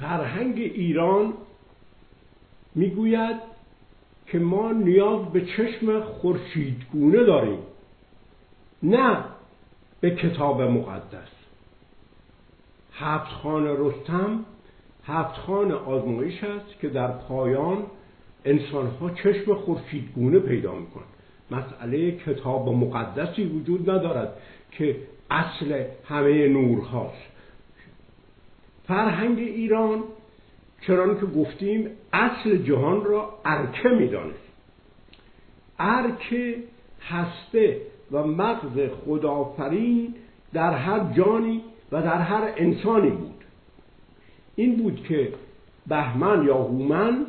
فرهنگ ایران می‌گوید که ما نیاز به چشم خورشیدگونه داریم نه به کتاب مقدس. هفت خان رستم هفت خان آزمایش است که در پایان انسانها چشم خورشیدگونه پیدا می‌کنند. مسئله کتاب مقدسی وجود ندارد که اصل همه نور هاست فرهنگ ایران چرا که گفتیم اصل جهان را ارکه می‌دانست. ارکه هسته و مغز خدافرین در هر جانی و در هر انسانی بود. این بود که بهمن یا هومن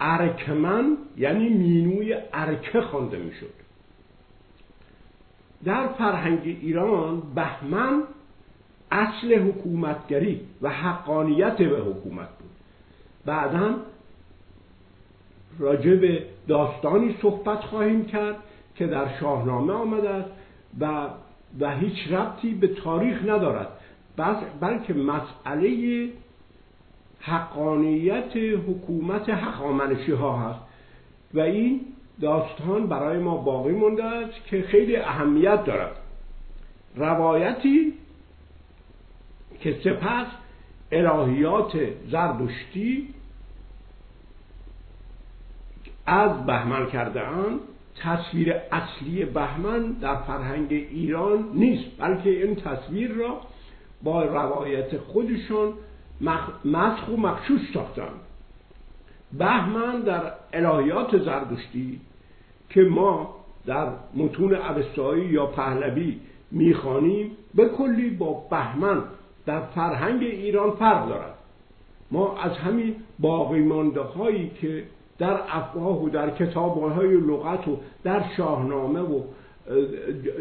ارکمن یعنی مینوی ارکه خوانده می‌شد. در فرهنگ ایران بهمن اصل حکومتگری و حقانیت به حکومت بود. بعدا راجع به داستانی صحبت خواهیم کرد که در شاهنامه آمده است و و هیچ ربطی به تاریخ ندارد. بلکه مسئله حقانیت حکومت حقامنشی ها هست. و این داستان برای ما باقی مونده است که خیلی اهمیت دارد. روایتی که سپس الهیات زردشتی از بهمن کرده اند. تصویر اصلی بهمن در فرهنگ ایران نیست بلکه این تصویر را با روایت خودشون مسخ و مخشوش ساختند بهمن در الهیات زردشتی که ما در متون اوستایی یا پهلوی می‌خوانیم به کلی با بهمن در فرهنگ ایران فرق دارد. ما از همین باقی مانده هایی که در افواه و در کتاب های لغت و در شاهنامه و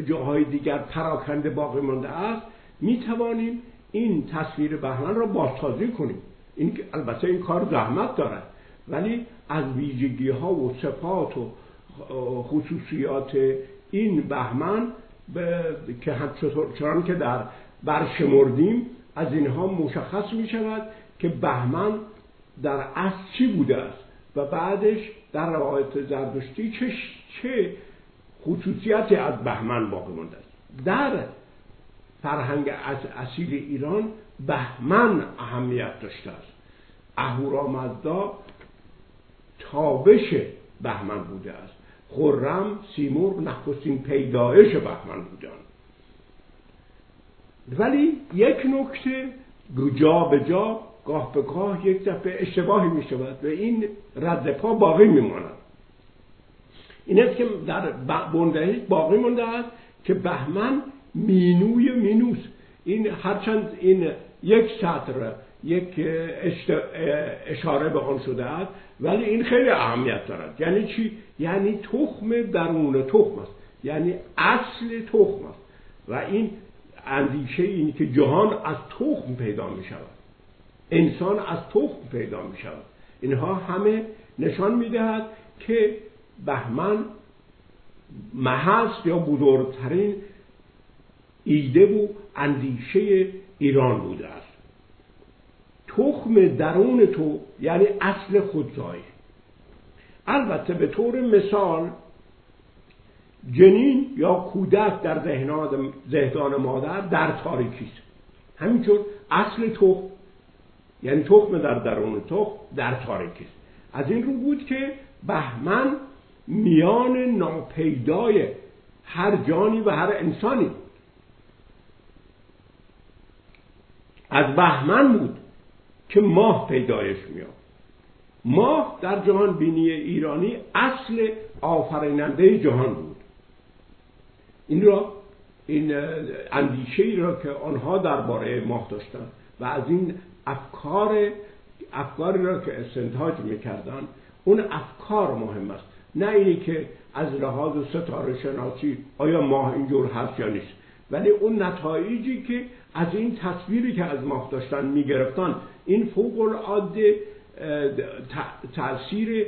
جاهای دیگر پراکنده باقی مانده است می توانیم این تصویر بهمن را بازسازی کنیم. این البته این کار زحمت دارد ولی از ویژگی ها و صفات و خصوصیات این بهمن که چنان که در برشمردیم از اینها مشخص می شود که بهمن در اصل چی بوده است و بعدش در روایت زردشتی چه, چه خصوصیتی از بهمن باقی مونده است. در فرهنگ اصیل ایران بهمن اهمیت داشته است. اهورامزدا تابش بهمن بوده است. خرم سیمرغ نخستین پیدایش بهمن بودند ولی یک نکته جا به جا گاه به گاه یک دفعه اشتباهی می شود و این رد پا باقی می ماند این است که در بنده باقی مانده است که بهمن مینوی مینوس. این هرچند این یک سطر یک اشاره به آن شده است ولی این خیلی اهمیت دارد. یعنی چی؟ یعنی تخم درون تخم است. یعنی اصل تخم است. و این اندیشه اینی که جهان از تخم پیدا می شود انسان از تخم پیدا می شود اینها همه نشان می دهد که بهمن محست یا بزرگترین ایده و اندیشه ایران بوده است. تخم درون تو یعنی اصل خودزایی البته به طور مثال جنین یا کودک در ذهنان مادر در تاریکی است. همینطور اصل تخم یعنی تخم در درون تخم در تاریکی است. از این رو بود که بهمن میان ناپیدای هر جانی و هر انسانی بود. از بهمن بود که ماه پیدایش میاد ماه در جهان بینی ایرانی اصل آفریننده جهان بود. این را این اندیشه ای را که آنها درباره ماه داشتند و از این افکار افکاری را که استنتاج می‌کردن اون افکار مهم است. نه اینی که از لحاظ ستاره شناسی آیا ماه اینجور هست یا نیست ولی اون نتایجی که از این تصویری که از ماه داشتن می‌گرفتن این فوق العاده تاثیر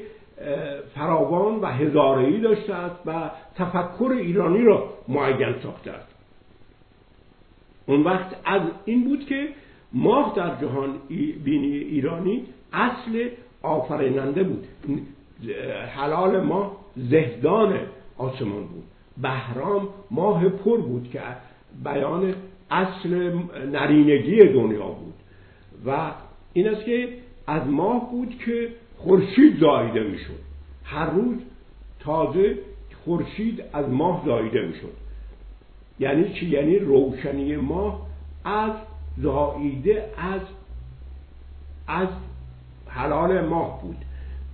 فراوان و هزارهی داشته است و تفکر ایرانی را معین ساخته است. اون وقت از این بود که ماه در جهان بینی ایرانی اصل آفریننده بود. حلال ماه زهدان آسمان بود. بهرام ماه پر بود که بیان اصل نرینگی دنیا بود. و این است که از ماه بود که خورشید زایده می‌شد. هر روز تازه خورشید از ماه زایده می‌شد. یعنی چی؟ یعنی روشنی ماه از زاییده از از حلال ماه بود.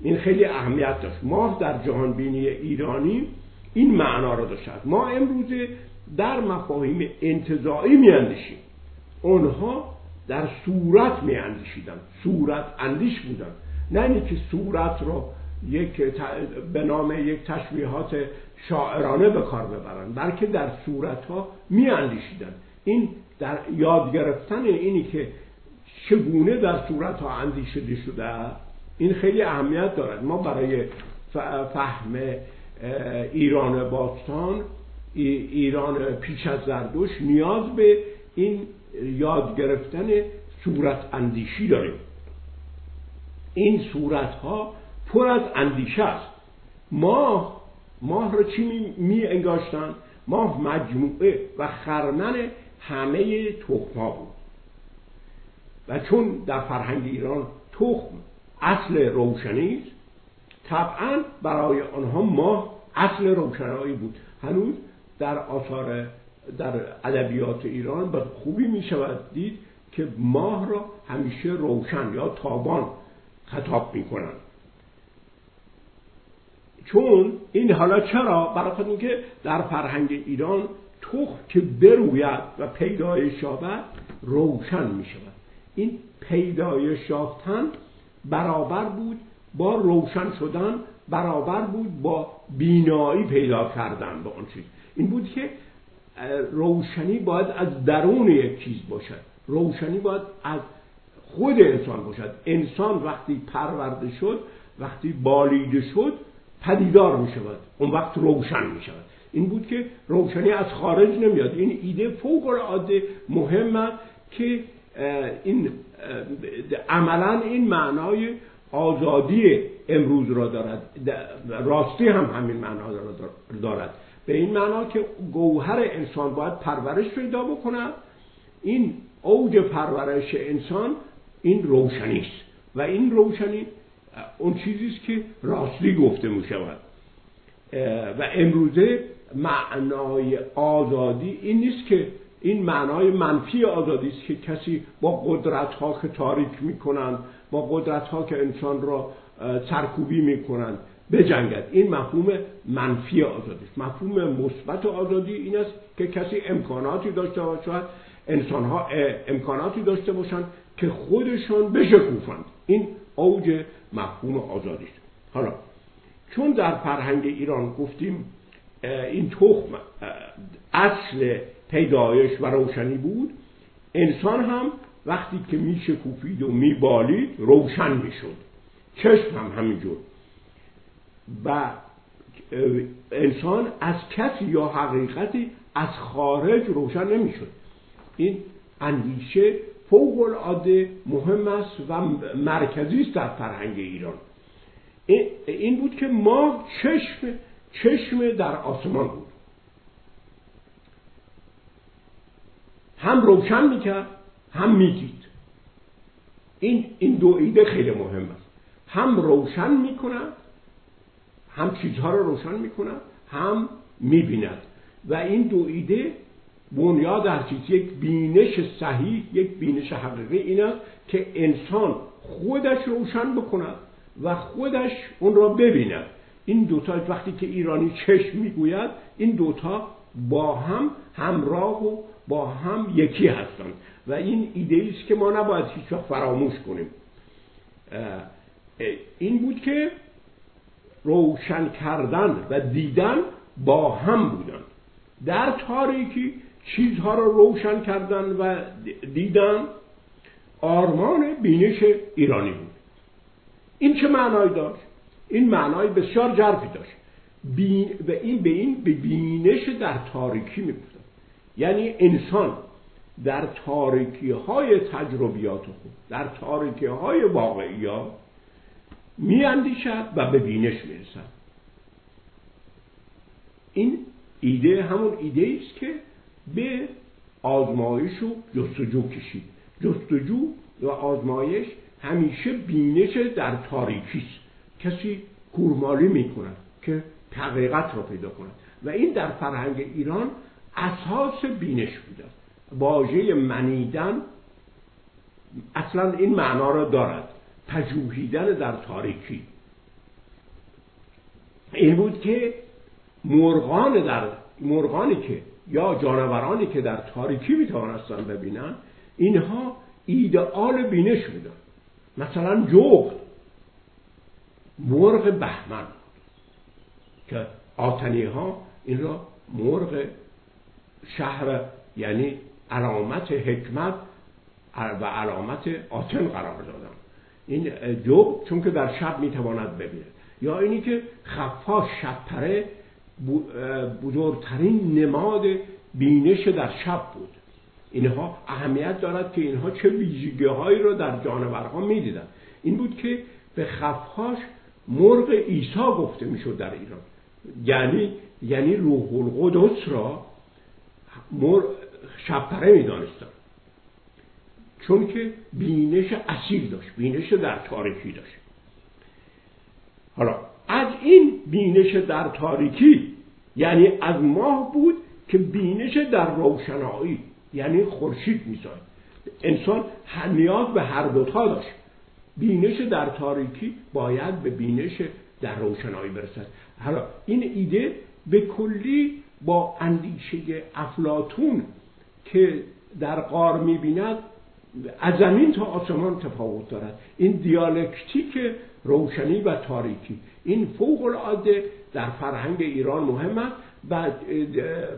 این خیلی اهمیت داشت. ماه در جهان بینی ایرانی این معنا را داشت. ما امروزه در مفاهیم انتظاعی میاندیشیم. اونها در صورت میاندیشیدن صورت اندیش بودن نه اینکه صورت را یک به نام یک تشبیهات شاعرانه به کار ببرن بلکه در صورت ها می اندیشیدن این در یاد گرفتن اینی که چگونه در صورت ها اندیشیده شده این خیلی اهمیت دارد. ما برای فهم ایران باستان ایران پیش از زردوش نیاز به این یاد گرفتن صورت اندیشی داریم. این صورت ها پر از اندیشه است. ماه ماه رو چی می انگاشتن ماه مجموعه و خرمن همه تخم بود. و چون در فرهنگ ایران تخم اصل روشنی است طبعا برای آنها ماه اصل روشنایی بود. هنوز در آثار در ادبیات ایران به خوبی می شود دید که ماه را همیشه روشن یا تابان خطاب می کنند چون این حالا چرا؟ برای اینکه در فرهنگ ایران تخم که بروید و پیدایش یابد روشن می شود این پیدایش یافتن برابر بود با روشن شدن برابر بود با بینایی پیدا کردن به آن چیز. این بود که روشنی باید از درون یک چیز باشد. روشنی باید از خود انسان باشد. انسان وقتی پرورده شد وقتی بالیده شد پدیدار می شود اون وقت روشن می شود این بود که روشنی از خارج نمیاد. این ایده فوق العاده مهم است که این عملا این معنای آزادی امروز را دارد. راستی هم همین معنا را دارد. به این معنا که گوهر انسان باید پرورش پیدا بکند. این اوج پرورش انسان این روشنی است. و این روشنی اون چیزی است که راستی گفته می شود. و امروزه معنای آزادی این نیست که این معنای منفی آزادی است که کسی با قدرت ها که تاریک می‌کنند با قدرت ها که انسان را سرکوبی می‌کنند بجنگد. این مفهوم منفی آزادی است. مفهوم مثبت آزادی این است که کسی امکاناتی داشته باشد انسان ها امکاناتی داشته باشند که خودشان بشکوفند. این اوج مفهوم آزادی است. حالا چون در فرهنگ ایران گفتیم این تخم اصل پیدایش و روشنی بود انسان هم وقتی که میشکوفید و میبالید روشن می‌شد. چشم هم همینجور. و انسان از کسی یا حقیقتی از خارج روشن نمی‌شد. این اندیشه فوق العاده مهم است و مرکزی است در فرهنگ ایران. این بود که ما چشم چشم در آسمان بود. هم روشن می‌کرد هم می‌دید این این دو ایده خیلی مهم است. هم روشن می‌کند هم چیزها رو روشن می‌کند هم می‌بیند. و این دو ایده بنیاد چیز یک بینش صحیح یک بینش حقیقی این است که انسان خودش روشن بکند و خودش اون را ببیند این دوتا وقتی که ایرانی چشم می‌گوید این دوتا با هم همراه و با هم یکی هستند و این ایده است که ما نباید هیچ وقت فراموش کنیم. این بود که روشن کردن و دیدن با هم بودن. در تاریکی چیزها را روشن کردن و دیدن آرمان بینش ایرانی بود. این چه معنایی داشت؟ این معنای بسیار جرفی داشت. و این به این به بینش در تاریکی می‌گفتن یعنی انسان در تاریکی های تجربیات خود در تاریکی های واقعیات می اندیشد و به بینش می‌رسد. این ایده همون ایده است که به آزمایش و جستجو کشید. جستجو و آزمایش همیشه بینش در تاریکی است. کسی کورمالی می‌کند که حقیقت را پیدا کند. و این در فرهنگ ایران اساس بینش بوده واژه منیدن اصلا این معنا را دارد. پژوهیدن در تاریکی. این بود که مرغان در مرغانی که یا جانورانی که در تاریکی می‌توانستن ببینن اینها ایدئال بینش بودن مثلا جغد مرغ بهمن که آتنی ها این را مرغ شهر یعنی علامت حکمت و علامت آتن قرار دادن. این جو چون که در شب می‌تواند ببیند. یا اینی که خفاش شبتره بزرگترین نماد بینش در شب بود. اینها اهمیت دارد که اینها چه ویژگی هایی را در جانورها می‌دیدند. این بود که به خفاش مرغ عیسی گفته می‌شد در ایران. یعنی یعنی روح القدس را مرغ شبپره می‌دانستن چون که بینش اصیل داشت بینش در تاریکی داشت. حالا از این بینش در تاریکی یعنی از ماه بود که بینش در روشنایی یعنی خورشید میزاد انسان نیاز به هر دوتا داشت. بینش در تاریکی باید به بینش در روشنایی برسد. حالا این ایده به کلی با اندیشه افلاتون که در قار می‌بیند از زمین تا آسمان تفاوت دارد. این دیالکتیک روشنی و تاریکی. این فوق العاده در فرهنگ ایران مهم است و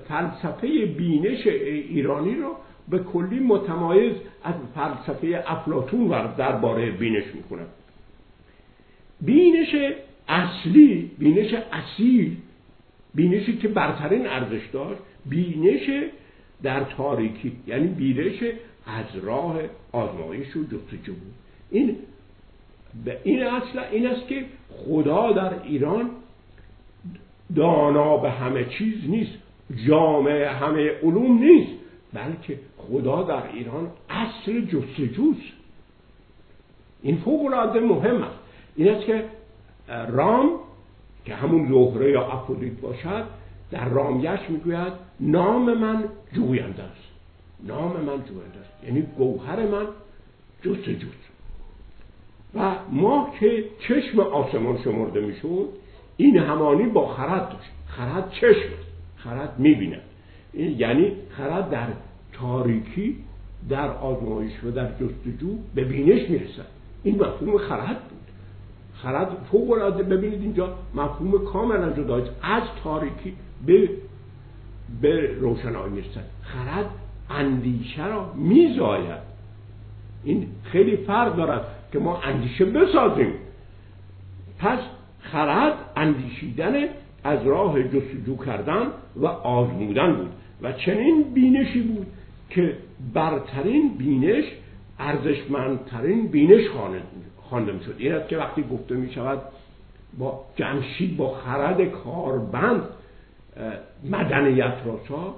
فلسفه بینش ایرانی رو به کلی متمایز از فلسفه افلاتون درباره بینش می‌کنه. بینش اصلی بینش اصیل بینشی که برترین ارزش داشت بینش در تاریکی یعنی بینش از راه آزمایش و جستجو بود. این این اصل این است که خدا در ایران دانا به همه چیز نیست جامع همه علوم نیست بلکه خدا در ایران اصل جستجوست. این فوق العاده مهم است. این است که رام که همون زهره یا افرودیت باشد در رامیش می‌گوید نام من جوینده است. نام من جوینده است. یعنی گوهر من جستجوست. و ما که چشم آسمان شمرده می‌شد این همانی با خرد داشت. خرد چشم خرد می‌بیند. یعنی خرد در تاریکی در آزمایش و در جستجو به بینش می‌رسد. این مفهوم خرد بود. خرد فوق العاده ببینید اینجا مفهوم کاملا جدا از تاریکی به به روشنایی می‌رسد. خرد اندیشه را میزاید. این خیلی فرق دارد. که ما اندیشه بسازیم. پس خرد اندیشیدن از راه جستجو کردن و آزمودن بود. و چنین بینشی بود که برترین بینش ارزشمندترین بینش خوانده می‌شد این است که وقتی گفته می شود با جمشید با خرد کاربند مدنیت را سا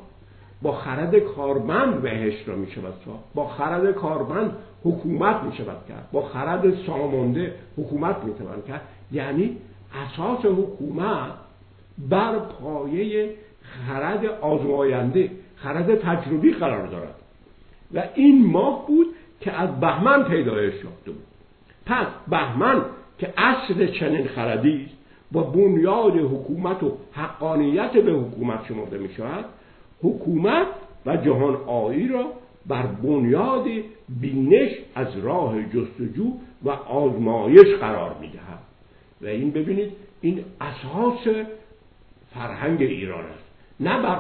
با خرد کاربند بهش را می شود سا با خرد کاربند حکومت می شود کرد. با خرد سامانده حکومت می توان کرد. یعنی اساس حکومت بر پایه خرد آزماینده خرد تجربی قرار دارد. و این ماه بود که از بهمن پیدایش یافته بود پس بهمن که اصل چنین خردی است با بنیاد حکومت و حقانیت به حکومت شمرده می شود حکومت و جهان آیی را بر بنیاد بینش از راه جستجو و آزمایش قرار می دهد و این ببینید این اساس فرهنگ ایران است. نه بر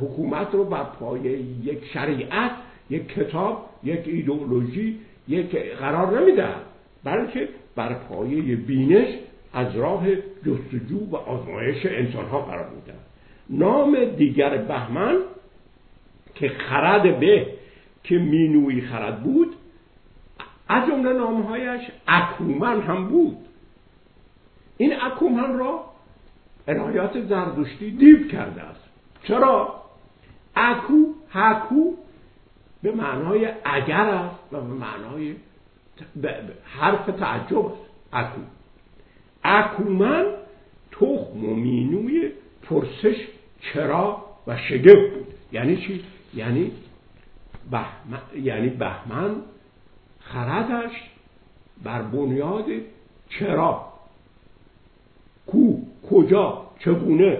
حکومت رو بر پایه یک شریعت یک کتاب یک ایدئولوژی یک قرار نمیده بلکه بر پایه بینش از راه جستجو و آزمایش انسان ها قرار میده نام دیگر بهمن که خرد به که مینوی خرد بود از جمله نامهایش اکومن هم بود. این اکومن را عنایات زردشتی دیو کرده است. چرا؟ اکو هکو به معنای اگر است و به معنای حرف تعجب است. اکو. اکومن تخم و مینوی پرسش چرا و شگفت بود. یعنی چی؟ یعنی بهمن, یعنی بهمن خردش بر بنیاد چرا؟ کو کجا چگونه؟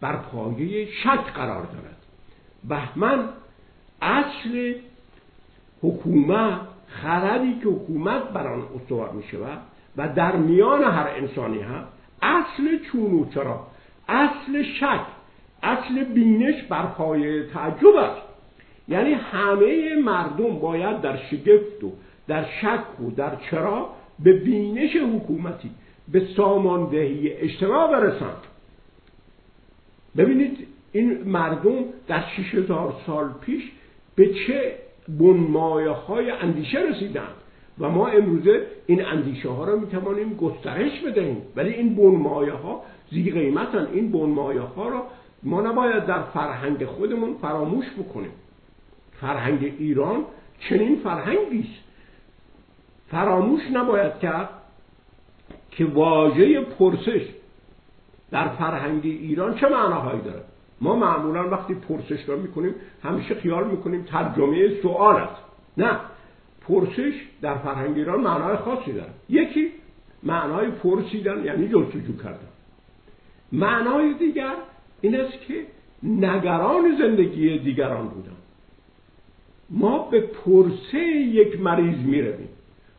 بر پایه شک قرار دارد. بهمن اصل حکومت خردی که حکومت بر آن استوار می شود و در میان هر انسانی هم اصل چون و چرا؟ اصل شک. اصل بینش بر پایه تعجب است. یعنی همه مردم باید در شگفت و در شک و در چرا به بینش حکومتی به ساماندهی اجتماع برسند. ببینید این مردم در 6000 سال پیش به چه بنمایه های اندیشه رسیدند و ما امروزه این اندیشه ها را می‌توانیم گسترش بدهیم. ولی این بنمایه ها زی قیمتن این بنمایه ها را ما نباید در فرهنگ خودمون فراموش بکنیم. فرهنگ ایران چنین فرهنگی است. فراموش نباید کرد که واژه پرسش در فرهنگ ایران چه معناهایی داره. ما معمولا وقتی پرسش را می‌کنیم همیشه خیال می‌کنیم ترجمه سوال است. نه پرسش در فرهنگ ایران معنای خاصی داره. یکی معنای پرسیدن یعنی جستجو کردن. معنای دیگر این است که نگران زندگی دیگران بودن. ما به پرسه یک مریض می‌رویم.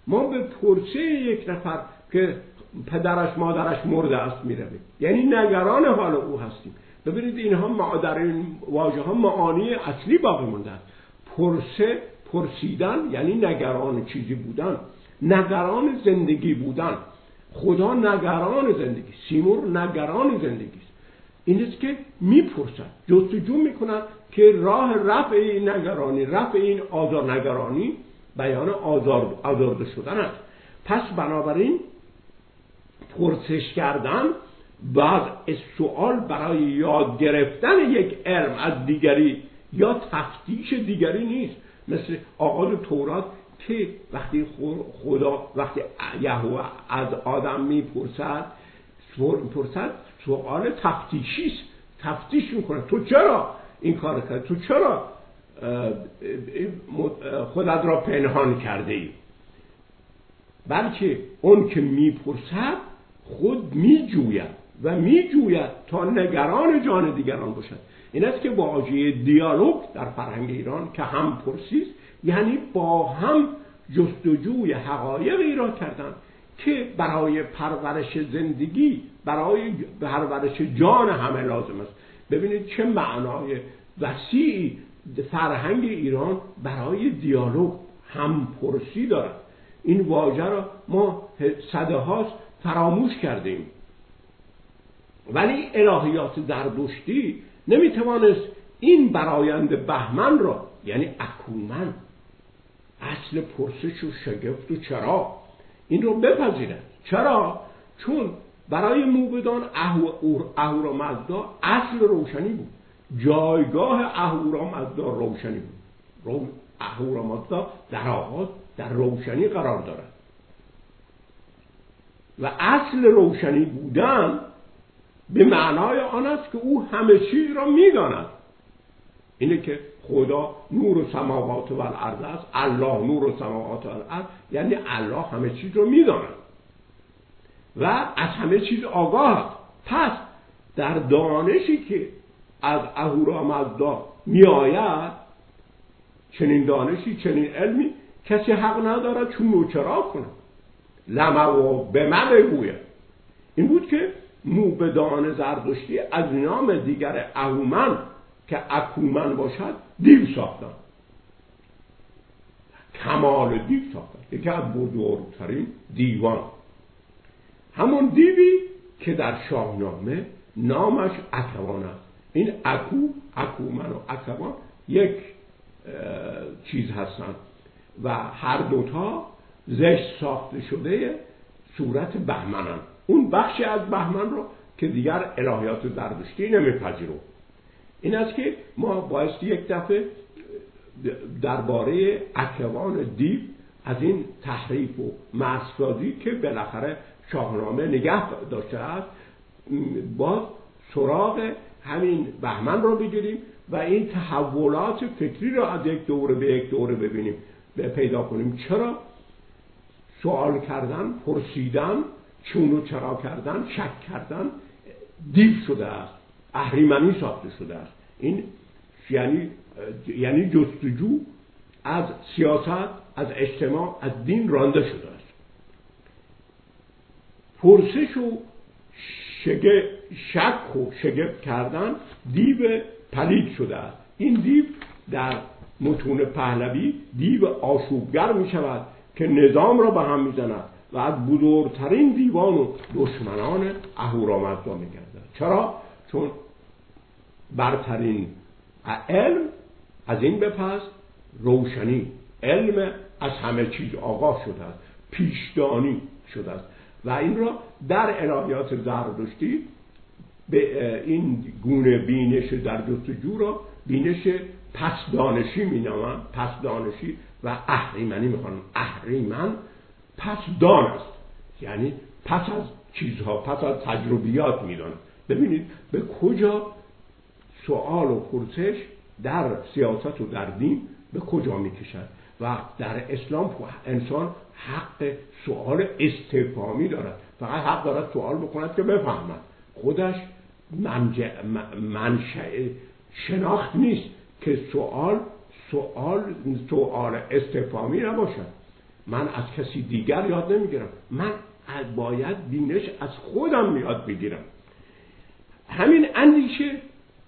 ما به پرسه یک نفر که پدرش مادرش مرده است می‌رویم. یعنی نگران حال او هستیم. ببینید اینها در این واژه ها معانی اصلی باقی مونده است. پرسه پرسیدن یعنی نگران چیزی بودن. نگران زندگی بودن. خدا نگران زندگی سیمور نگران زندگی این است که می‌پرسد جستجو می‌کنن که راه رفع این نگرانی رفع این آزار نگرانی بیان آزار آزارده شدن است. پس بنابراین پرسش کردن بعد سوال برای یاد گرفتن یک علم از دیگری یا تفتیش دیگری نیست. مثل آغاز تورات که وقتی خدا وقتی یهوه از آدم می‌پرسد می‌پرسد سوال تفتیشی است. تفتیش می‌کنه. تو چرا این کار کرد تو چرا خودت را پنهان کرده ای بلکه اون که می‌پرسد خود میجوید و میجوید تا نگران جان دیگران باشد. این است که واژه دیالوگ در فرهنگ ایران که هم پرسیست یعنی با هم جستجوی حقایقی را کردن. که برای پرورش زندگی برای پرورش جان همه لازم است. ببینید چه معنای وسیعی فرهنگ ایران برای دیالوگ هم پرسی دارد. این واژه را ما صده هاست فراموش کردیم. ولی الهیات زردشتی نمی‌توانست این برایند بهمن را یعنی اکومن اصل پرسش و شگفت و چرا این رو بپذیرد چرا؟ چون برای موبدان اهورامزدا اصل روشنی بود. جایگاه اهورامزدا روشنی بود. اهورامزدا در آغاز در روشنی قرار دارد. و اصل روشنی بودن به معنای آن است که او همه چیز را می‌داند. اینه که خدا نور و سماوات و الارض است. الله نور و سماوات و الارض. یعنی الله همه چیز رو می‌داند. و از همه چیز آگاه است. پس در دانشی که از اهورامزدا میآید چنین دانشی چنین علمی کسی حق ندارد چون و چرا کنه لمه و به من بگوید. این بود که موبدان زردشتی از نام دیگر اهومن که اکومن باشد دیو ساختن. کمال دیو ساختن. یکی از بزرگترین دیوان. همون دیوی که در شاهنامه نامش اکوان است. این اکو اکومن و اکوان یک چیز هستند و هر دوتا زشت ساخته شده صورت بهمنن. اون بخشی از بهمن رو که دیگر الهیات زردشتی نمیپذیرو. این است که ما باید یک دفعه درباره اکوان دیو از این تحریف و مرسازی که بالاخره شاهنامه نگه داشته است باز سراغ همین بهمن رو بگیریم و این تحولات فکری رو از یک دوره به یک دوره ببینیم. پیدا کنیم. چرا؟ سوال کردن پرسیدن چون و چرا کردن شک کردن دیو شده است. اهریمنی ساخته شده است. این یعنی یعنی جستجو از سیاست از اجتماع از دین رانده شده است. پرسش و شک و شگفت کردن دیو پلید شده است. این دیو در متون پهلوی دیو آشوبگر می شود که نظام را به هم می زند و از بزرگترین دیوان و دشمنان اهورامزدا می گردد. چرا؟ چون برترین علم از این بپس روشنی. علم از همه چیز آغاز شده است پیشدانی شده است. و این را در الهیات زردشتی به این گونه بینش در جستجو را بینش پس دانشی می نامن پس دانشی و اهریمنی می اهریمن پس دان است. یعنی پس از چیزها پس از تجربیات می ببینید به کجا سوال و پرسش در سیاست و در دین به کجا می کشد و در اسلام انسان حق سوال استفامی دارد. فقط حق دارد سوال بکند که بفهمد. خودش منشأ شناخت نیست که سوال سوال سوال استفامی نباشد. من از کسی دیگر یاد نمی‌گیرم. من باید بینش از خودم یاد بگیرم. همین اندیشه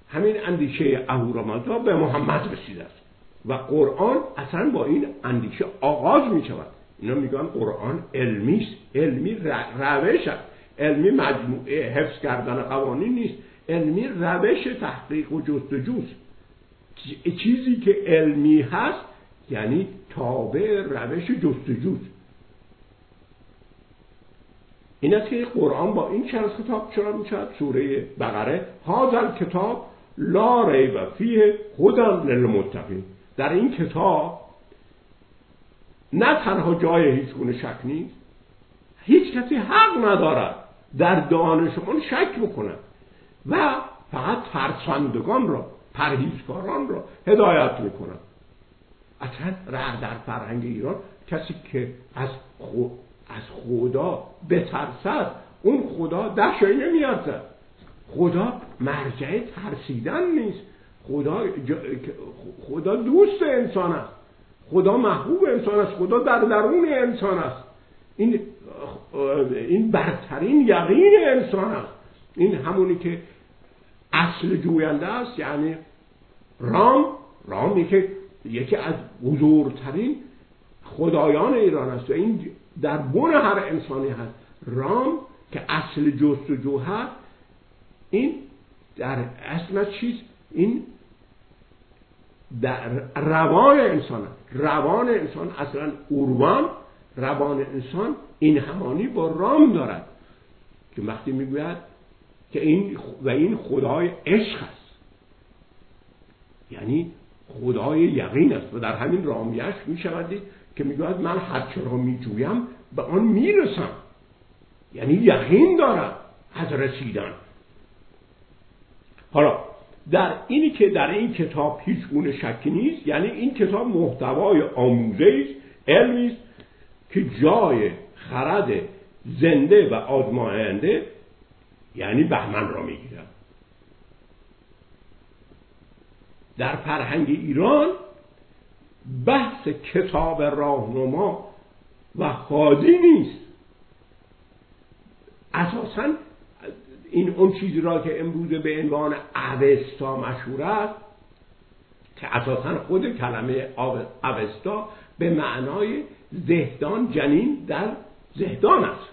همین اندیشه اهورامزدا به محمد رسیده است. و قرآن اصلا با این اندیشه آغاز می شود. اینا میگن قرآن علمی است. علمی روش است. علمی مجموعه حفظ کردن قوانین نیست. علمی روش تحقیق و جستجوست چیزی که علمی هست یعنی تابع روش جستجوست این است که قرآن با این چند کتاب چرا می‌شد سوره بقره. هازل کتاب لا ریب فیه هدن للمتقین. در این کتاب نه تنها جای هیچ گونه شک نیست هیچ کسی حق ندارد در دانش آن شک بکند و فقط فرسندگان را پرهیزکاران را هدایت می‌کند. اصلا در فرهنگ ایران کسی که از, از خدا بترسد اون خدا ده شایی نمیارزد. خدا مرجع ترسیدن نیست. خدا, خدا دوست انسان است. خدا محبوب انسان است. خدا در درون انسان است. این این برترین یقین انسان است. این همونی که اصل جوینده است. یعنی رام رام که یکی از بزرگترین خدایان ایران است. و این در بن هر انسانی هست. رام که اصل جستجو هست این در اصل چیز؟ این در روان انسان روان انسان اصلا اوروان روان انسان این همانی با رام دارد. که وقتی می‌گوید که این و این خدای عشق است. یعنی خدای یقین است. و در همین رامیش میشودید که می‌گوید من هرچه را میجویم به آن می‌رسم. یعنی یقین دارم از رسیدن. حالا در اینی که در این کتاب هیچ گونه شکی نیست یعنی این کتاب محتوای آموزه است علمی است که جای خرد زنده و آزماینده یعنی بهمن را می‌گیرد. در فرهنگ ایران بحث کتاب راهنما و حادی نیست. اساسا این اون چیزی را که امروز به عنوان اوستا مشهور است که اساسا خود کلمه اوستا به معنای زهدان جنین در زهدان است.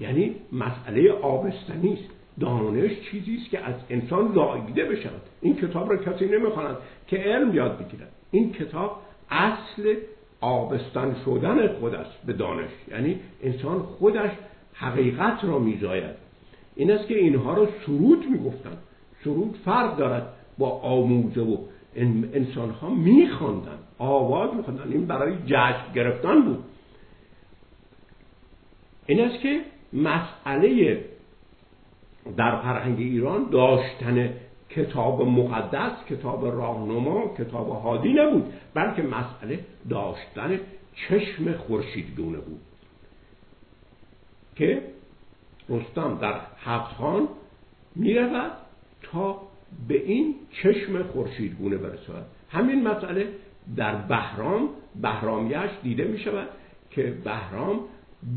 یعنی مسئله آبستنی است دانش چیزی است که از انسان زاییده بشود. این کتاب را کسی نمی‌خواند که علم یاد بگیرد. این کتاب اصل آبستن شدن خود است به دانش. یعنی انسان خودش حقیقت را میزاید. این است که اینها را سرود می‌گفتند سرود فرق دارد با آموزه و انسان ها میخواندن. آواز میخواندن. این برای جشن گرفتن بود. این است که مسئله در فرهنگ ایران داشتن کتاب مقدس کتاب راهنما کتاب هادی نبود. بلکه مسئله داشتن چشم خورشیدگونه بود. که رستم در هفت خان می‌رود تا به این چشم خورشیدگونه برسد همین مسئله در بهرام بهرامیش دیده می شود که بهرام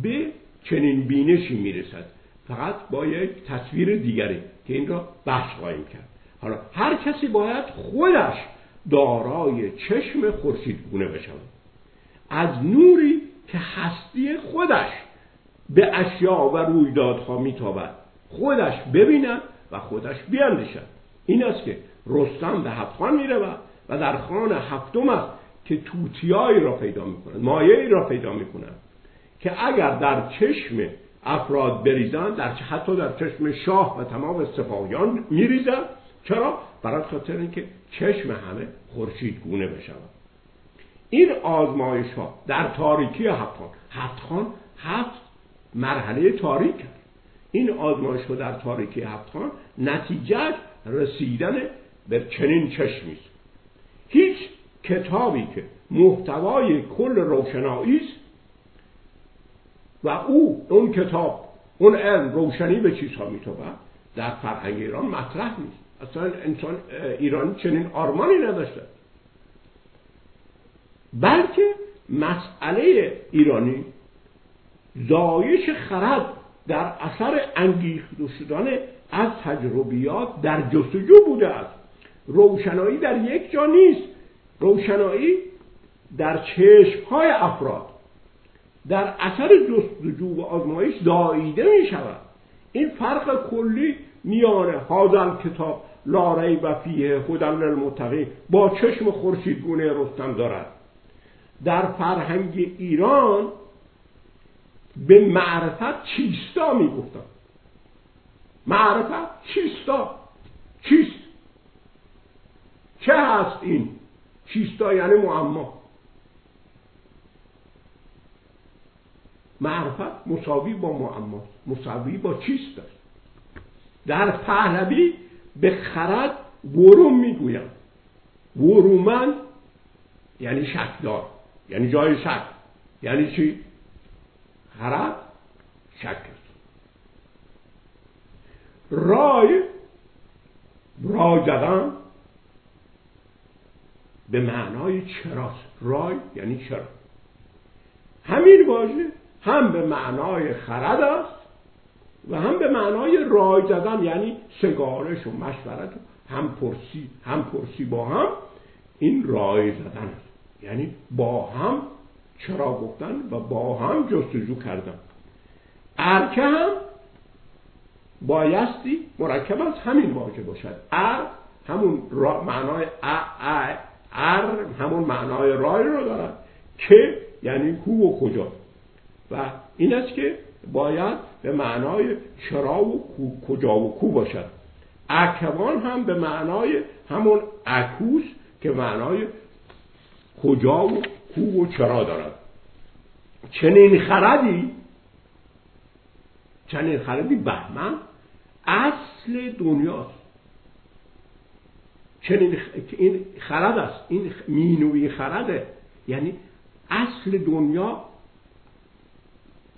به چنین بینشی می رسد فقط با یک تصویر دیگری که این را بحث خواهیم کرد. حالا هر کسی باید خودش دارای چشم خورشیدگونه بشود. از نوری که هستی خودش به اشیاء و رویدادها میتابد. خودش ببیند و خودش بیاندیشد این است که رستم به هفتخان می‌رود و در خان هفتم است که توتیایی را پیدا می‌کند مایه را پیدا می‌کند که اگر در چشم افراد بریزن در حتی در چشم شاه و تمام سپاهیان میریزن چرا؟ برای خاطر اینکه چشم همه خورشید گونه بشود. این آزمایش ها در تاریکی هفتخان هفتخان هفت مرحله تاریک. این آزمایش در تاریکی هفتخان نتیجه رسیدن به چنین چشمی است. هیچ کتابی که محتوای کل روشنایی است و او اون کتاب اون علم روشنی به چیزها میتابد در فرهنگ ایران مطرح نیست. اصلا انسان ایران چنین آرمانی نداشته. بلکه مسئله ایرانی زایش خرد در اثر انگیخته شدن از تجربیات در جستجو بوده است. روشنایی در یک جا نیست. روشنایی در چشم های افراد. در اثر جستجو و آزمایش داییده می شود این فرق کلی میان هازل کتاب لاره و فیه خودم للمتقی با چشم خورشیدگونه رستم دارد. در فرهنگ ایران به معرفت چیستا می‌گفتن معرفت چیستا؟ چیست؟ چه هست این؟ چیستا یعنی معما. معرفت مساوی با معما. مساوی با چیست؟ است در پهلوی به خرد وروم می‌گویم. ورومن یعنی شکدار. یعنی جای شک. یعنی چی؟ خرد شک است. رای زدن به معنای چراست. رای یعنی چرا؟ همین واژه هم به معنای خرد است و هم به معنای رای زدن یعنی سگارش و مشورت هم پرسی هم پرسی با هم این رای زدن است. یعنی با هم چرا گفتن و با هم جستجو کردن. ارکه هم بایستی مرکب از همین واژه باشد. ار همون معنای ا ار همون معنای رای رو دارد که یعنی کو و کجا. و این است که باید به معنای چرا و کجا و کو باشد. اکوان هم به معنای همون اکوس که معنای کجا و کو و چرا دارد چنین خردی چنین خردی بهمن اصل دنیاست. چنین این خرد است این مینوی خرده. یعنی اصل دنیا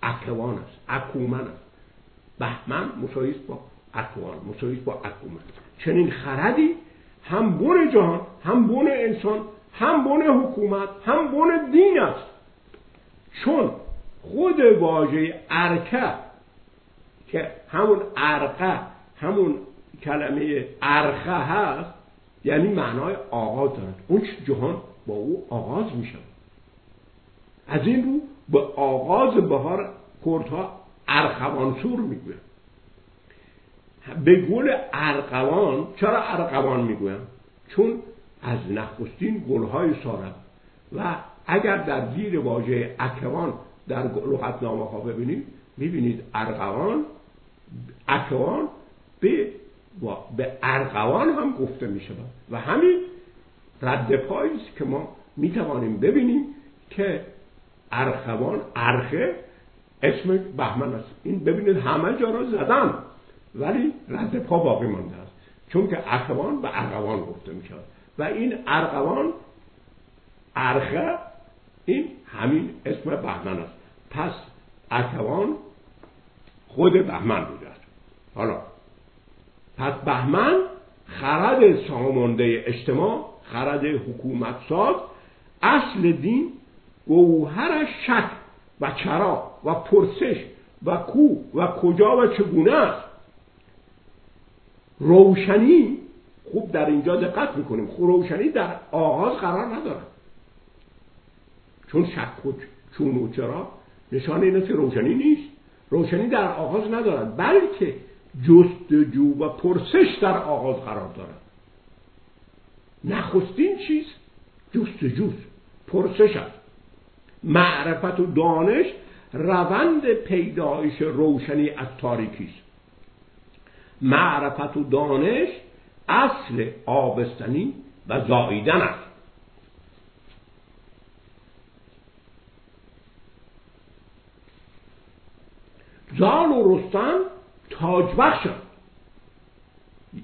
اکوان است اکومن است. بهمن مساویس با اکوان مساویس با اکومن. چنین خردی هم بون جهان هم بون انسان هم بون حکومت هم بون دین است. چون خود واژه ارکه که همون ارقه همون کلمه ارخه هست یعنی معنای آغاز دارد اون جهان با او آغاز می از این رو به آغاز بهار کردها ارخوانسور می‌گوید به گل ارقوان چرا ارقوان می‌گویم؟ چون از نخستین گلهای سارد و اگر در زیر واژه اکوان در لغتنامه ها ببینید می‌بینید ارقوان اکوان به به ارقوان هم گفته می شود و همین رد که ما می توانیم ببینیم که ارخوان ارخه اسم بهمن است. این ببینید همه جا را زدن ولی رد پا باقی مانده است. چون که ارخوان به ارقوان گفته می شود و این ارقوان ارخه این همین اسم بهمن است. پس اکوان خود بهمن بوده حالا پس بهمن خرد سامانده اجتماع خرد حکومت ساز اصل دین گوهرش شک و چرا و پرسش و کو و کجا و چگونه است. روشنی خوب در اینجا دقت می‌کنیم. خوب روشنی در آغاز قرار ندارد. چون شک و چون و چرا نشان این است که روشنی نیست. روشنی در آغاز ندارد بلکه جستجو و پرسش در آغاز قرار دارد. نخستین چیز جستجوست پرسش است معرفت و دانش روند پیدایش روشنی از تاریکی است معرفت و دانش اصل آبستنی و زاییدن است. زال و رستم تاج بخشن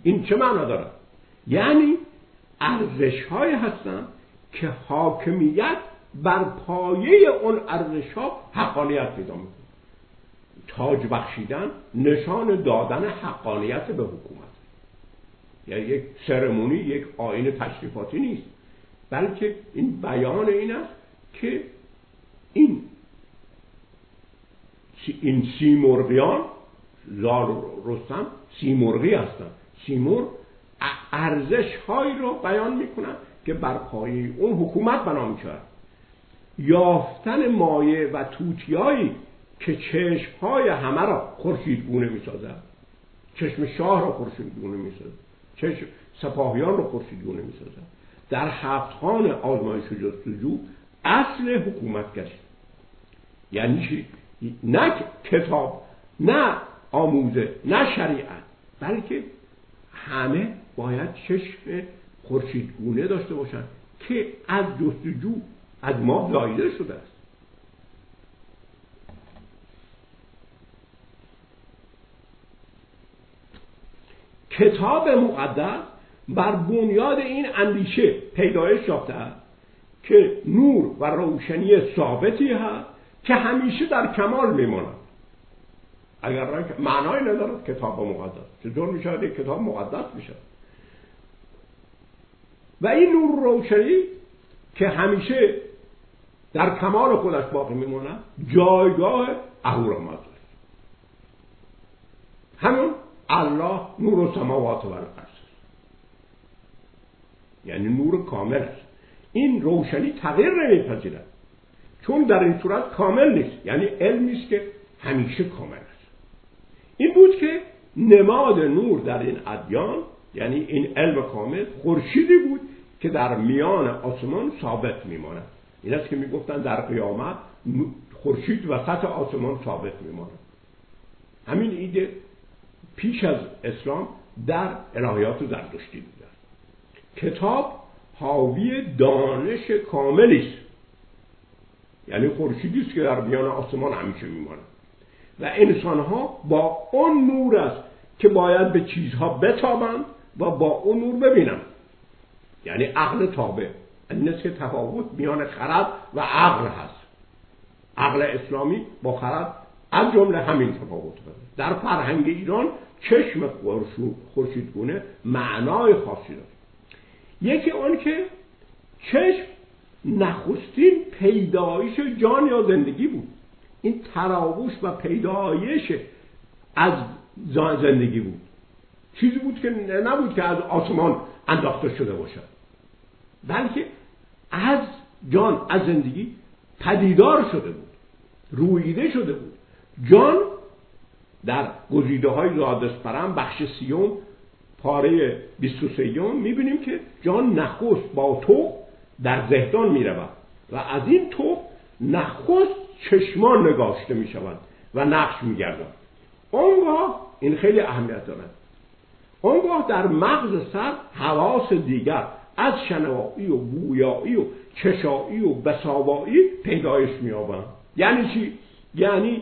این چه معنا داره یعنی ارزش های هستن که حاکمیت بر پایه اون ارزش ها حقانیت پیدا می‌کنه. تاج بخشیدن نشان دادن حقانیت به حکومت. یعنی یک سرمونی یک آین تشریفاتی نیست. بلکه این بیان این است که این این سیمرغیان زال رستم سیمرغی هستند. سیمرغ ارزش هایی رو بیان می‌کنن که بر پایه اون حکومت بنا می‌شود یافتن مایه و توتیایی که چشم های همه را خورشیدگونه می‌سازد. چشم شاه را خورشیدگونه می‌سازد. چشم سپاهیان را خورشیدگونه می‌سازد در هفت خان آزمایش و جستجو اصل حکومت گشت. یعنی چی؟ نه کتاب نه آموزه نه شریعت بلکه همه باید چشم خورشیدگونه داشته باشند که از جستجو از ما زایده شده است. کتاب مقدس بر بنیاد این اندیشه پیدایش یافته است که نور و روشنی ثابتی هست که همیشه در کمال میماند. اگر معنای ندارد کتاب مقدس چطور می‌شود یک کتاب مقدس می‌شد و این نور روشنی که همیشه در کمال خودش باقی میماند جایگاه اهورامزد است. همون الله نور سماوات و یعنی نور کامل. است این روشنی تغییر نمیپذیرد. چون در این صورت کامل نیست. یعنی علمی است که همیشه کامل است. این بود که نماد نور در این ادیان یعنی این علم کامل خورشیدی بود که در میان آسمان ثابت میماند. این است که می‌گفتن در قیامت خورشید وسط آسمان ثابت میماند. همین ایده پیش از اسلام در الهیات زرتشتی بوده کتاب حاوی دانش کاملی است. یعنی خورشیدی است که در میان آسمان همیشه میماند. و انسان ها با اون نور است که باید به چیزها بتابند و با اون نور ببینند. یعنی عقل تابع. این که تفاوت میان خرد و عقل هست. عقل اسلامی با خرد از جمله همین تفاوت داره. در فرهنگ ایران چشم خورشیدگونه معنای خاصی داره. یکی آن که چشم نخستین پیدایش جان یا زندگی بود. این تراوش و پیدایش از زندگی بود. چیزی بود که نبود که از آسمان انداخته شده باشد. بلکه از جان از زندگی پدیدار شده بود. رویده شده بود. جان در گزیده های زادسپرم بخش سیوم پاره 23 می‌بینیم که جان نخست با تو در زهدان می‌رود و از این تو نخست چشمان نگاشته می‌شود و نقش میگردد آنگاه این خیلی اهمیت دارد. آنگاه در مغز سر حواس دیگر از شنوایی و بویایی و چشایی و بساوایی پیدایش میابند یعنی چی؟ یعنی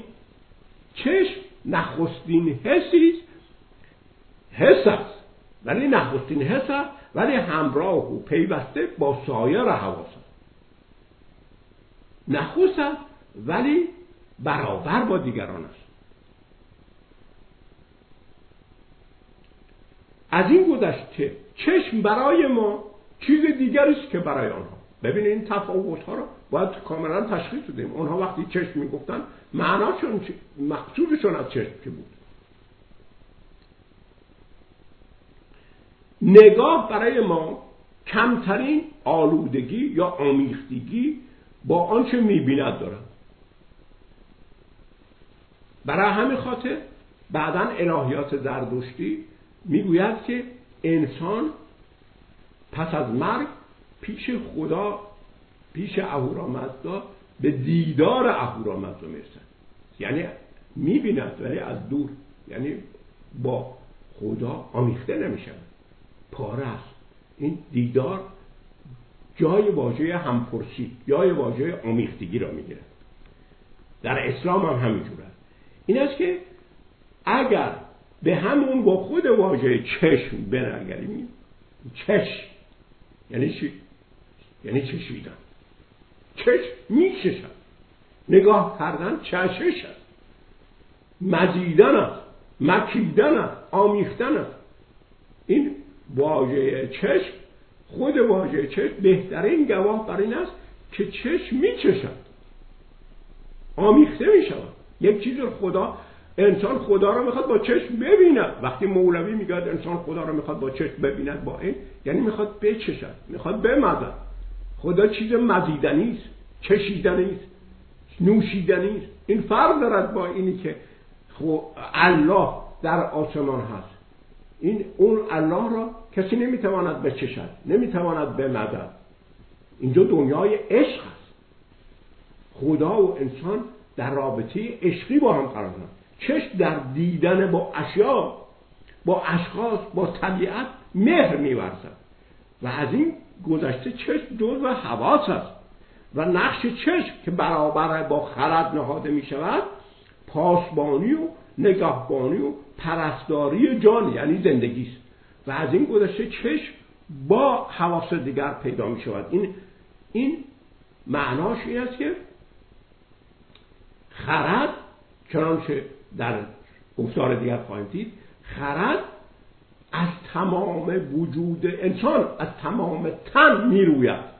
چشم نخستین حسی حس است. ولی نخستین حس است. ولی همراه و پیوسته با سایر حواس است. نخست است. ولی برابر با دیگران است. از این گذشته چشم برای ما چیز دیگری است که برای آنها. ببینید این تفاوت ها رو. باید کاملا تشخیص بدیم. اونها وقتی چشم می‌گفتن معناشون مقصودشون از چشم که بود؟ نگاه برای ما کمترین آلودگی یا آمیختگی با آنچه می‌بیند دارد. برای همین خاطر بعدا الهیات زردشتی می‌گوید که انسان پس از مرگ پیش خدا پیش اهورامزدا به دیدار اهورامزدا می‌رسد یعنی می‌بیند ولی از دور یعنی با خدا آمیخته نمیشن. پاره است. این دیدار جای واژه همپرسی جای واژه آمیختگی را می‌گیره در اسلام هم همینجور است. این است که اگر به همون با خود واژه چشم بنگریم چشم یعنی چی؟ یعنی چشیدن چشم میچشد نگاه کردن چشش است مزیدن است مکیدن است آمیختن است. این واژه چشم خود واژه چشم بهترین گواه بر این است که چشم میچشد. آمیخته می‌شود. یک چیز خدا انسان خدا رو می‌خواد با چشم ببیند. وقتی مولوی میگه انسان خدا رو می‌خواد با چشم ببیند با این یعنی می‌خواد بچشد می‌خواد بمزد. خدا چیز مزیدنی است چشیدنی است نوشیدنی است. این فرق دارد با اینی که الله در آسمان هست. این اون الله را کسی نمی‌تواند بچشد نمی‌تواند بمزد اینجا دنیای عشق است خدا و انسان در رابطه عشقی با هم قرار دارند چشم در دیدن با اشیا با اشخاص با طبیعت مهر میورزد. و از این گذشته چشم دور و حواس است. و نقش چشم که برابر با خرد نهاده می شود پاسبانی و نگهبانی و پرستاری جان یعنی زندگی است. و از این گذشته چشم با حواس دیگر پیدا می شود این این معناش این است که خرد چنانچه در گفتار دیگر خواهیم دید خرد از تمام وجود انسان از تمام تن می‌روید.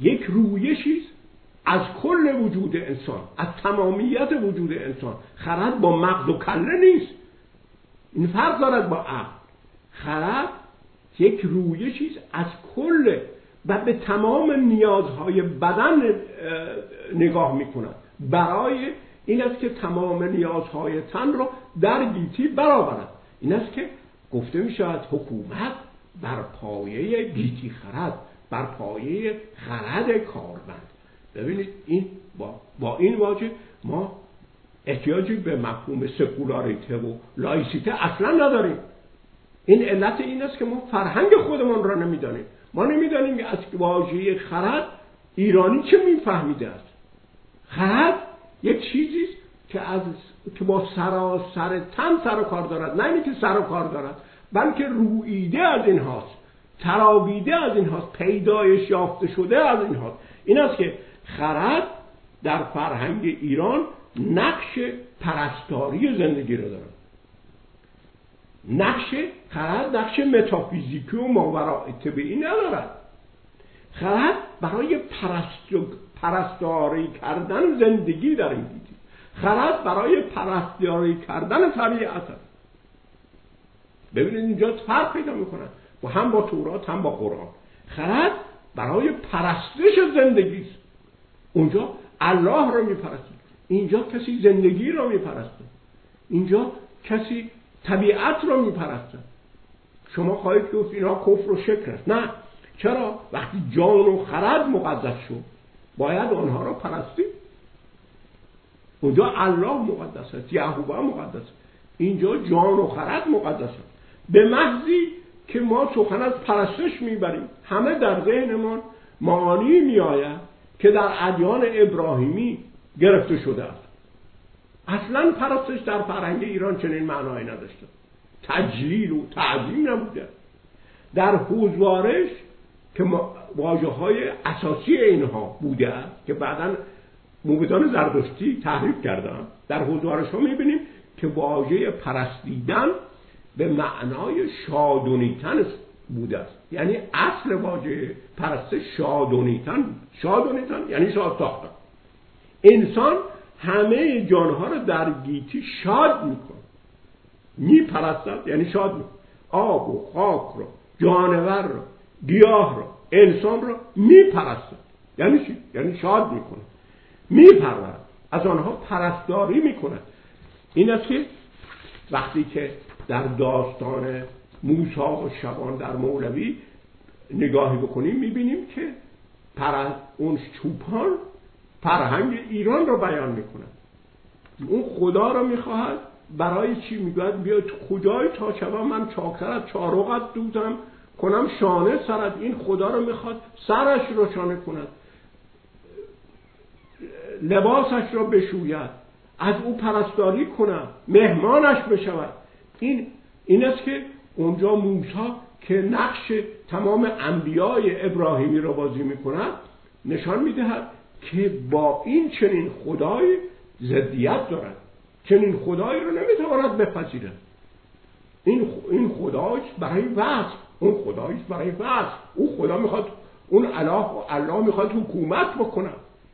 یک رویشی از کل وجود انسان از تمامیت وجود انسان. خرد با مغز و کله نیست. این فرق دارد با عقل. خرد یک رویشی از کل و به تمام نیازهای بدن نگاه می‌کند. برای این است که تمام نیازهای تن را در گیتی برآورد. این است که گفته می شود حکومت بر پایه گیتی خرد بر پایه خرد کارمند. ببینید این با, با این واژه ما احتیاجی به مفهوم سکولاریته و لایسیته اصلا نداریم. این علت این است که ما فرهنگ خودمان را نمی‌دانیم. ما نمی‌دانیم از واژه خرد ایرانی چه میفهمیده است. خرد یک چیزی که از که با سراسر تن سر و کار دارد. نه اینکه سر و کار دارد بلکه رویده از این هاست تراویده از این هاست پیدایش یافته شده از این هاست. این است که خرد در فرهنگ ایران نقش پرستاری زندگی را دارد. نقش خرد نقش متافیزیکی و ماورای طبیعی ندارد. خرد برای پرست پرستاری کردن زندگی در این دیدی خرد برای پرستاری کردن طبیعت است ببینید اینجا فرق پیدا می‌کنن و هم با تورات هم با قرآن. خرد برای پرستش زندگی است. اونجا الله رو میپرستید. اینجا کسی زندگی را میپرسته. اینجا کسی طبیعت را میپرسته. شما خواهید گفت اینا کفر و شکر است. نه. چرا؟ وقتی جان و خرد مقدس شد. باید آنها را پرستید اونجا الله مقدس است یهوه مقدس است. اینجا جان و خرد مقدس است. به محضی که ما سخن از پرستش می‌بریم. همه در ذهنمان معانی میآید که در ادیان ابراهیمی گرفته شده است. اصلا پرستش در فرهنگ ایران چنین معنایی نداشته. تجلیل و تعظیم نبوده. در حوزوارش که واجه های اساسی اینها بوده که بعدا موبدان زردشتی تحریف کردن. در حوزوارش ها می‌بینیم که واژه پرستیدن به معنای شادونیتن بوده است. یعنی اصل واژه پرستش شادونیتن شادونیتن یعنی شاد ساختن انسان همه جانها رو در گیتی شاد می‌کنه. میپرستد یعنی شاد می‌کنه. آب و خاک رو جانور رو گیاه رو. انسان رو میپرستد. یعنی چی؟ یعنی شاد می‌کنه میپرورد. از آنها پرستاری می‌کند. این است که وقتی که در داستان موسا و شبان در مولوی نگاهی بکنیم می‌بینیم که پر اون چوپان فرهنگ ایران رو بیان می‌کنه اون خدا رو می‌خواهد برای چی؟ می‌گوید بیا خدای تا شبا من چاکرت چارقت دودم کنم شانه سرت این خدا رو می‌خواد سرش رو شانه کند. لباسش رو بشوید از او پرستاری کند مهمانش بشود. این این است که اونجا موسی که نقش تمام انبیای ابراهیمی را بازی می‌کند نشان می‌دهد که با این چنین خدای زدیت دارد. چنین خدایی رو نمی‌تواند بپذیرد. این خداش برای وصف اون خدایش برای وصف اون خدا می‌خواد اون الله الله می‌خواد حکومت بکنه.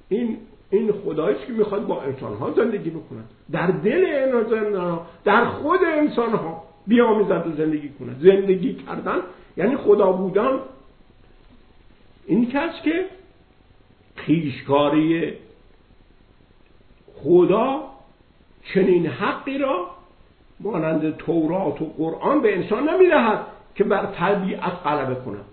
این این خدایش که می‌خواد با انسان ها زندگی بکنه. در دل انسان در خود انسان ها بیامیزد و زندگی کنه. زندگی کردن یعنی خدا بودن. این کس که خیشکاری خدا چنین حقی را مانند تورات و قرآن به انسان نمی‌دهد. که بر طبیعت غلبه کند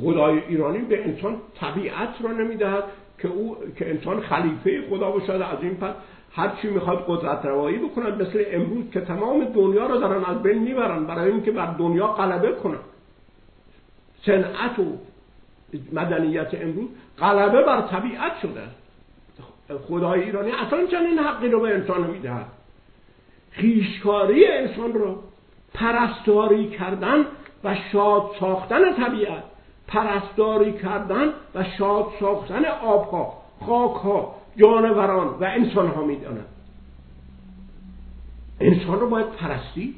خدای ایرانی به انسان طبیعت را نمی‌دهد که او که انسان خلیفه خدا باشد. از این پس هر چی می‌خواد قدرت روایی بکند مثل امروز که تمام دنیا را دارن از بین می‌برن برای اینکه بر دنیا غلبه کنن. صنعت و مدنیت امروز غلبه بر طبیعت شده. خدای ایرانی اصلا چنین حقی رو به انسان می‌دهد خیشکاری انسان رو پرستاری کردن و شاد ساختن طبیعت پرستاری کردن و شاد ساختن آبها خاکها جانوران و انسان ها می‌دانند. انسان رو باید پرستی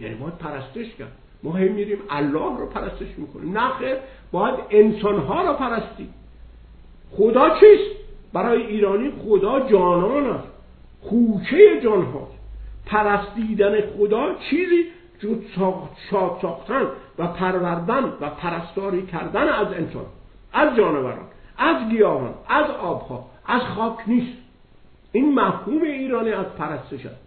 یعنی باید پرستش کرد. ما هی میریم الله رو پرستش می‌کنیم. نه خیر باید انسان ها رو پرستی. خدا چیست؟ برای ایرانی خدا جانان است. خوچه جان هاست پرستیدن خدا چیزی جز شاد ساختن و پروردن و پرستاری کردن از انسان از جانوران از گیاهان از آبها از خاک نیست. این مفهوم ایرانی از پرستش است.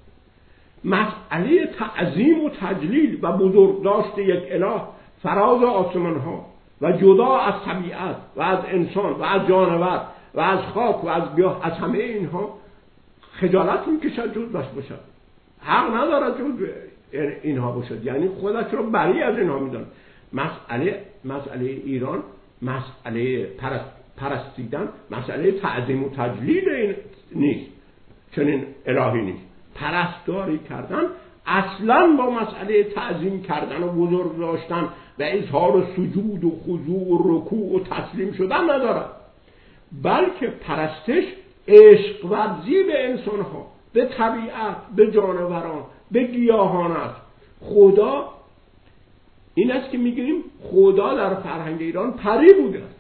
مسئله تعظیم و تجلیل و بزرگداشت یک اله فراز آسمان ها و جدا از طبیعت و از انسان و از جانور و از خاک و از گیاه از همه اینها خجالت می‌کشد جز بش باشد. حق ندارد جز اینها باشد. یعنی خودش رو بری از اینها میدان مسئله مسئله ایران مسئله پرست پرستیدن مسئله تعظیم و تجلیل این نیست. چنین الهی نیست. پرستاری کردن اصلا با مسئله تعظیم کردن و بزرگ داشتن و اظهار سجود و خضوع و رکوع و تسلیم شدن ندارد. بلکه پرستش عشق ورزی به انسان ها به طبیعت به جانوران به گیاهان است خدا این است که میگیم خدا در فرهنگ ایران پری بوده است.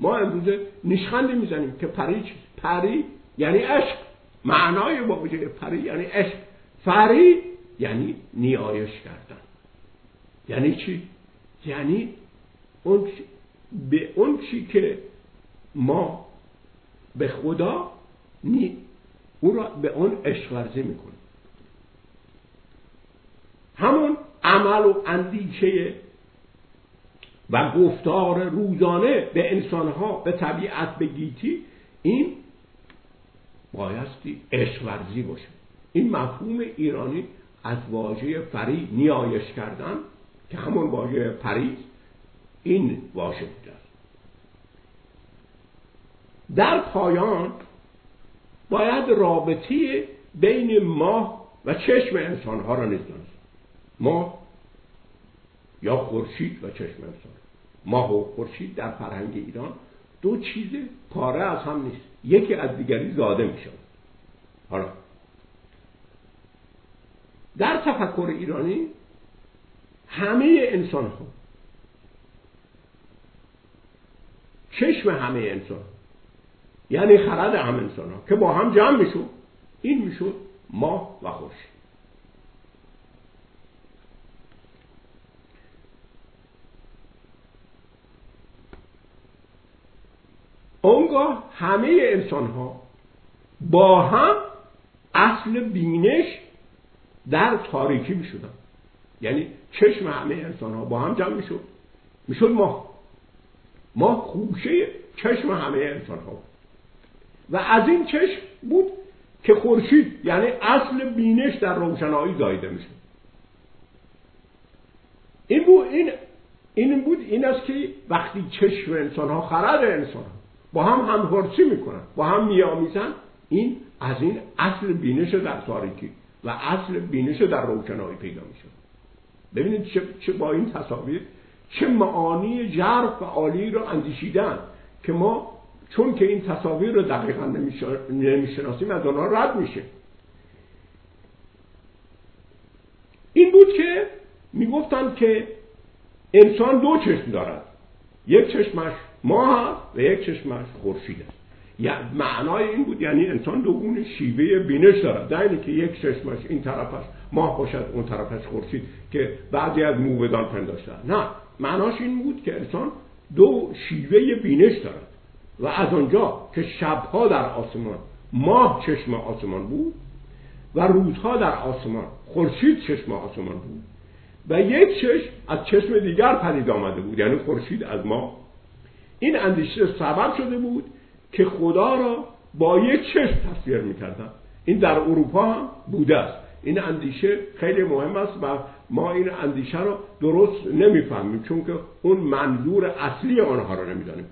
ما امروز نیشخندی می‌زنیم که پری چی؟ پری یعنی عشق. معنای واژه پری یعنی عشق. فری یعنی نیایش کردن. یعنی چی؟ یعنی اون به اون چی که ما به خدا او را به اون عشق ورزی می‌کنه. همون عمل و اندیشه و گفتار روزانه به انسانها به طبیعت به گیتی این بایستی عشق ورزی باشه. این مفهوم ایرانی از واژه فری نیایش کردن که همون واژه پری این واژه بوده در پایان باید رابطه بین ماه و چشم انسانها را نیز ماه یا خورشید و چشم انسان. ماه و خورشید در فرهنگ ایران دو چیز پاره از هم نیست. یکی از دیگری زاده می شود حالا در تفکر ایرانی همه انسان ها چشم همه انسان یعنی خرد هم انسان ها که با هم جمع می‌شود این می‌شود ماه و خورشید. اونگاه همه انسان ها با هم اصل بینش در تاریکی می شدن یعنی چشم همه انسان ها با هم جمع می شد می ماه خوشه چشم همه انسان ها و از این چشم بود که خورشید یعنی اصل بینش در روشنایی زایده می شد این بود این این بود این است که وقتی چشم انسان ها خرد انسان ها با هم همهرسی می‌کنن با هم میآمیزن این از این اصل بینش در تاریکی و اصل بینش در روشنایی پیدا میشه. ببینید چه, چه با این تصاویر چه معانی جرف و عالی رو اندیشیدن که ما چون که این تصاویر رو دقیقا نمی‌شناسیم از آنها رد میشه. این بود که می‌گفتن که انسان دو چشم دارد. یک چشمش ماه و یک چشمش خورشید است. یعنی معنای این بود یعنی انسان دوگون شیوه بینش دارد. در که یک چشمش این طرفش ماه باشد اون طرفش خورشید که بعضی از موبدان پنداشتن نه معناش این بود که انسان دو شیوه بینش دارد. و از آنجا که شبها در آسمان ماه چشم آسمان بود و روزها در آسمان خورشید چشم آسمان بود و یک چشم از چشم دیگر پدید آمده بود یعنی خورشید از ماه این اندیشه سبب شده بود که خدا را با یک چشم تصویر می‌کردن. این در اروپا هم بوده است. این اندیشه خیلی مهم است و ما این اندیشه را درست نمی‌فهمیم چون که اون منظور اصلی آنها را نمی‌دانیم.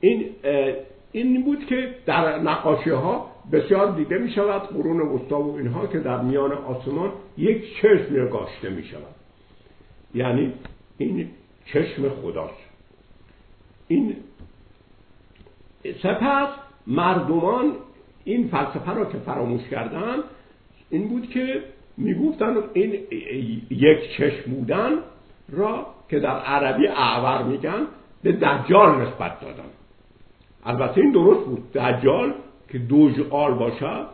این این بود که در نقاشی ها بسیار دیده می شود قرون وسطا و اینها که در میان آسمان یک چشم نگاشته می شود یعنی این چشم خداست. این سپس مردمان این فلسفه را که فراموش کردن این بود که می‌گفتن این یک چشم بودن را که در عربی اعور میگن به دجال نسبت دادن. البته این درست بود. دجال که دوج آل باشد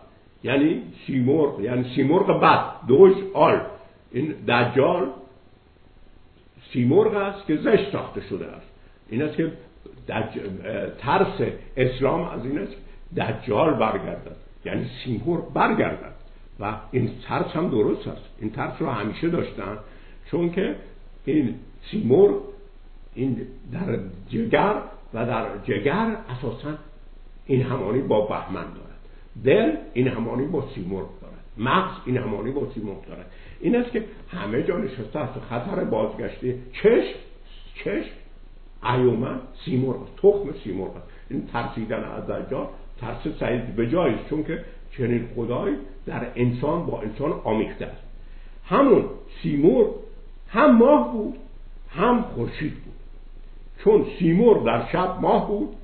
یعنی سیمرغ یعنی سیمرغ بد دوج آل. این دجال سیمرغ است که زشت ساخته شده است. این است که ترس اسلام از این است دجال برگردد. یعنی سیمرغ برگردد. و این ترس هم درست است. این ترس رو همیشه داشتن. چون که این سیمرغ این در جگر و در جگر اساسا این همانی با بهمن دارد. دل این همانی با سیمرغ دارد. مغز این همانی با سیمرغ دارد. این است که همه جا نشسته است خطر بازگشته چشم چشم ایومن سیمرغ تخم سیمرغ این ترسیدن از دجال ترس سعید به جایست چون که چنین خدایی در انسان با انسان آمیخته است. همون سیمرغ هم ماه بود هم خورشید چون سیمرغ در شب ماه بود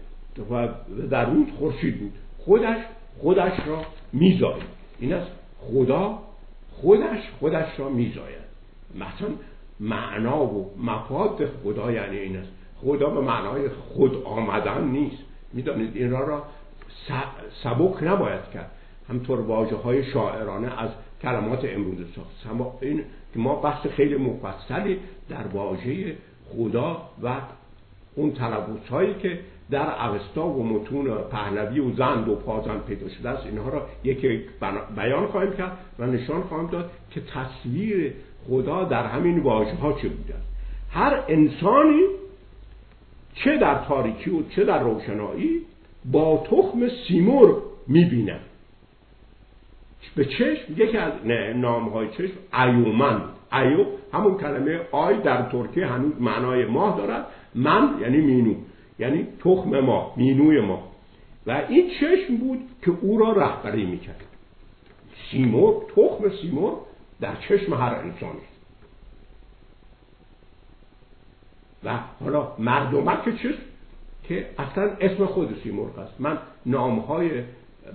و در روز خورشید بود. خودش خودش را میزاید. این است خدا خودش خودش را میزاید. مثلا معنا و مفاد خدا یعنی این است. خدا به معنای خود آمدن نیست. می‌دانید این را را سبک نباید کرد. همطور واجه های شاعرانه از کلمات امروز ساخت. این که ما بحث خیلی مفصلی در واژه خدا و اون تلبوس هایی که در اوستا و متون پهلوی و زند و پازند پیدا شده است اینها را یکی بیان خواهیم کرد و نشان خواهم داد که تصویر خدا در همین واژه ها چه بوده است. هر انسانی چه در تاریکی و چه در روشنایی با تخم سیمرغ می‌بینه به چشم یکی از نام های چشم ایومن. ایو همون کلمه ay در ترکیه هنوز معنای ماه دارد. من یعنی مینو یعنی تخم ماه مینوی ماه. و این چشم بود که او را رهبری می‌کرد. سیمرغ تخم سیمرغ در چشم هر انسانی. و حالا مردمک چشم که اصلا اسم خود سیمرغ است. من نامهای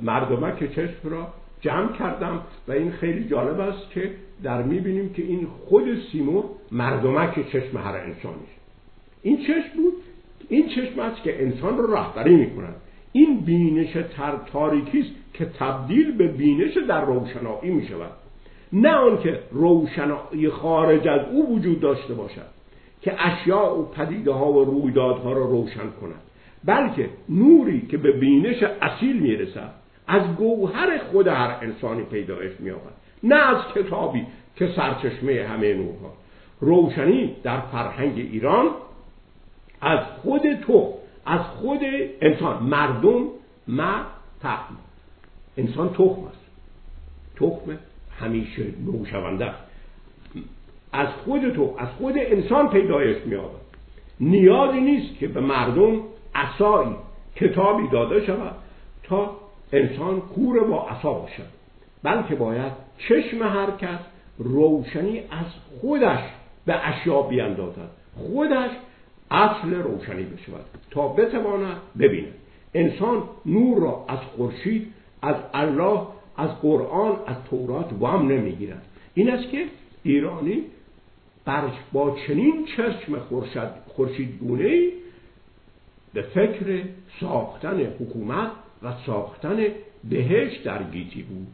مردمک چشم را جمع کردم و این خیلی جالب است که در می‌بینیم که این خود سیمرغ مردمک چشم هر انسانی این چشم بود. این چشم است که انسان را رهبری می‌کند. این بینش تر تاریکی است که تبدیل به بینش در روشنایی می شود نه آنکه روشنایی خارج از او وجود داشته باشد که اشیاء و پدیده ها و رویدادها را روشن کند بلکه نوری که به بینش اصیل می‌رسد از گوهر خود هر انسانی پیدایش مییابد. نه از کتابی که سرچشمه همه نورها. روشنی در فرهنگ ایران از خود تو از خود انسان. مردم مرد تخم انسان تخم است. تخم همیشه نوشونده است. از خود تو از خود انسان پیدایش مییابد. نیازی نیست که به مردم عصایی کتابی داده شود تا انسان کور با عصا باشد. بلکه باید چشم هر کس روشنی از خودش به اشیا بیاندازد خودش اصل روشنی بشود تا بتواند ببیند. انسان نور را از خورشید از الله از قرآن از تورات وام نمی‌گیرد. این است که ایرانی با چنین چشم خورشید گونه به فکر ساختن حکومت و ساختن بهش در گیتی بود.